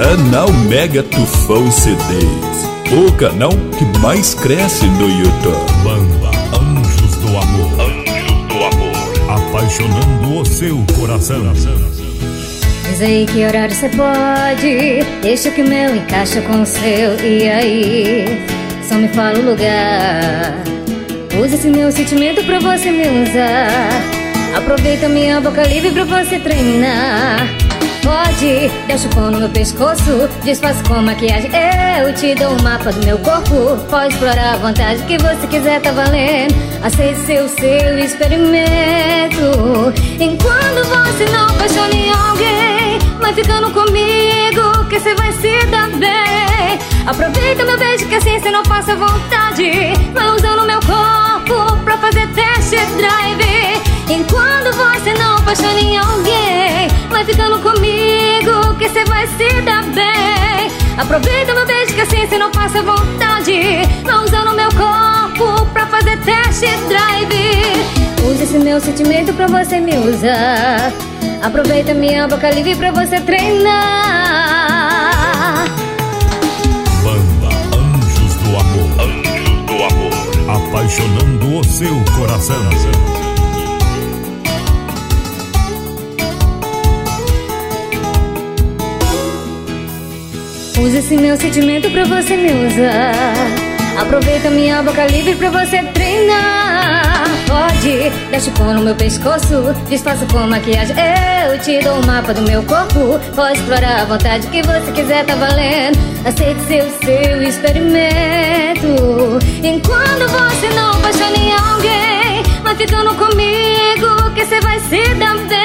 Canal Mega Tufão CDs. O canal que mais cresce no YouTube. Banda Anjos do Amor. Anjos do Amor. Apaixonando o seu coração. Diz aí que horário você pode. Deixa que o meu encaixa com o seu. E aí? Só me fala o lugar. Use esse meu sentimento pra você me usar. Aproveita minha boca livre pra você treinar. Pode, deixa o pão no meu pescoço. Disfarce com maquiagem. Eu te dou um mapa do meu corpo. Pode explorar à vontade que você quiser, tá valendo. Aceite seu, seu experimento. Enquanto você não apaixona em alguém, vai ficando comigo que você vai se dar bem. Aproveita meu beijo que assim você não passa vontade. Comigo que você vai se dar bem. Aproveita meu beijo que assim você não passa vontade. Vai usando meu corpo pra fazer test drive. Use esse meu sentimento pra você me usar. Aproveita minha boca livre pra você treinar. Banda Anjos do Amor. Anjos do Amor. Apaixonando o seu coração. Use esse meu sentimento pra você me usar. Aproveita minha boca livre pra você treinar. Pode, deixa o pão no meu pescoço. Disfarça com maquiagem. Eu te dou o mapa do meu corpo. Pode explorar à vontade que você quiser, tá valendo. Aceite seu, seu experimento. Enquanto você não apaixona em alguém, vai ficando comigo que você vai se dar bem.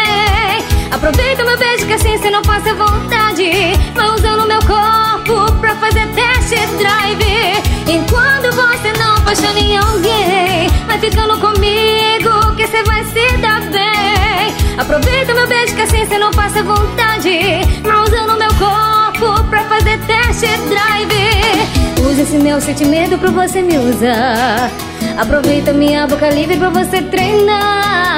Aproveita meu beijo que assim você não passa vontade. Vai usando meu corpo pra fazer test drive. Enquanto você não apaixona em alguém, vai ficando comigo que você vai se dar bem. Aproveita meu beijo que assim você não passa vontade. Vai usando meu corpo pra fazer test drive. Use esse meu sentimento pra você me usar. Aproveita minha boca livre pra você treinar.